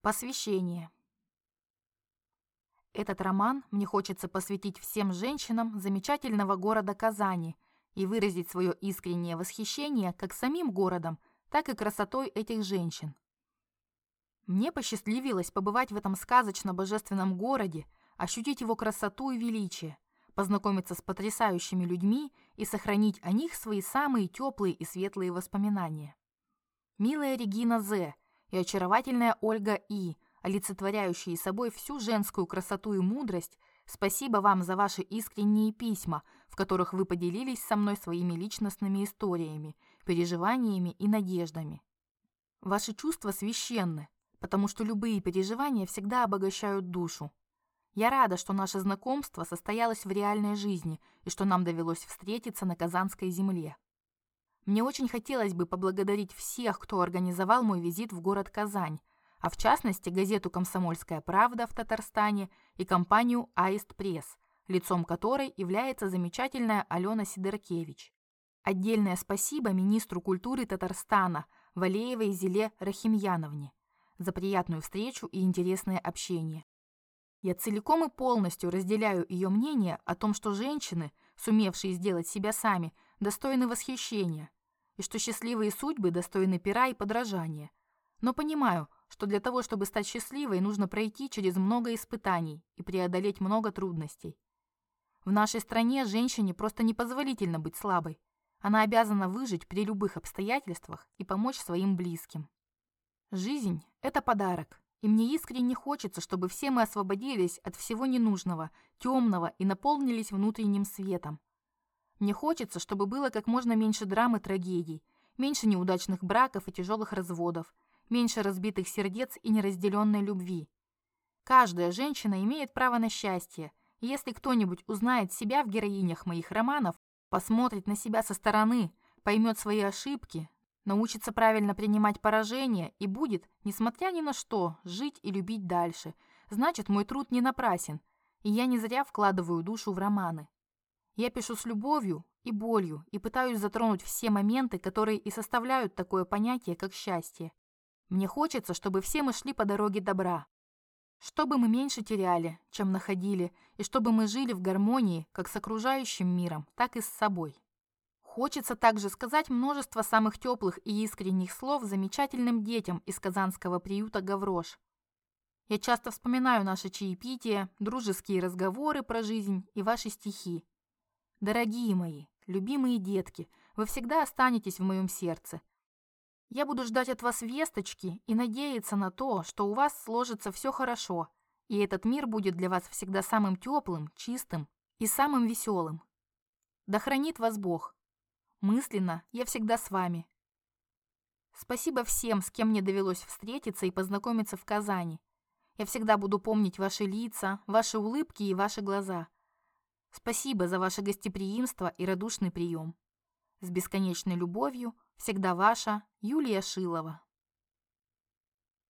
Посвящение. Этот роман мне хочется посвятить всем женщинам замечательного города Казани и выразить свое искреннее восхищение как самим городом, так и красотой этих женщин. Мне посчастливилось побывать в этом сказочно-божественном городе, ощутить его красоту и величие, познакомиться с потрясающими людьми и сохранить о них свои самые теплые и светлые воспоминания. Милая Регина З и очаровательная Ольга И, олицетворяющие собой всю женскую красоту и мудрость, спасибо вам за ваши искренние письма, в которых вы поделились со мной своими личностными историями, переживаниями и надеждами. Ваши чувства священны, потому что любые переживания всегда обогащают душу. Я рада, что наше знакомство состоялось в реальной жизни и что нам довелось встретиться на Казанской земле. Мне очень хотелось бы поблагодарить всех, кто организовал мой визит в город Казань, а в частности газету «Комсомольская правда» в Татарстане и компанию «Аист Пресс», лицом которой является замечательная Алена Сидоркевич. Отдельное спасибо министру культуры Татарстана Валеевой Зеле Рахимьяновне за приятную встречу и интересное общение. Я целиком и полностью разделяю ее мнение о том, что женщины, сумевшие сделать себя сами, достойны восхищения – и что счастливые судьбы достойны пера и подражания. Но понимаю, что для того, чтобы стать счастливой, нужно пройти через много испытаний и преодолеть много трудностей. В нашей стране женщине просто непозволительно быть слабой. Она обязана выжить при любых обстоятельствах и помочь своим близким. Жизнь – это подарок, и мне искренне хочется, чтобы все мы освободились от всего ненужного, темного и наполнились внутренним светом. Мне хочется, чтобы было как можно меньше драм и трагедий, меньше неудачных браков и тяжелых разводов, меньше разбитых сердец и неразделенной любви. Каждая женщина имеет право на счастье, и если кто-нибудь узнает себя в героинях моих романов, посмотрит на себя со стороны, поймет свои ошибки, научится правильно принимать поражения и будет, несмотря ни на что, жить и любить дальше, значит, мой труд не напрасен, и я не зря вкладываю душу в романы. Я пишу с любовью и болью и пытаюсь затронуть все моменты, которые и составляют такое понятие, как счастье. Мне хочется, чтобы все мы шли по дороге добра. Чтобы мы меньше теряли, чем находили, и чтобы мы жили в гармонии как с окружающим миром, так и с собой. Хочется также сказать множество самых теплых и искренних слов замечательным детям из казанского приюта «Гаврош». Я часто вспоминаю наши чаепития, дружеские разговоры про жизнь и ваши стихи. Дорогие мои, любимые детки, вы всегда останетесь в моем сердце. Я буду ждать от вас весточки и надеяться на то, что у вас сложится все хорошо, и этот мир будет для вас всегда самым теплым, чистым и самым веселым. Да хранит вас Бог. Мысленно я всегда с вами. Спасибо всем, с кем мне довелось встретиться и познакомиться в Казани. Я всегда буду помнить ваши лица, ваши улыбки и ваши глаза – Спасибо за ваше гостеприимство и радушный прием. С бесконечной любовью, всегда ваша Юлия Шилова.